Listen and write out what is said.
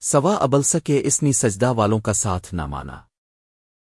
سوا ابل کے اسنی سجدہ والوں کا ساتھ نہ مانا۔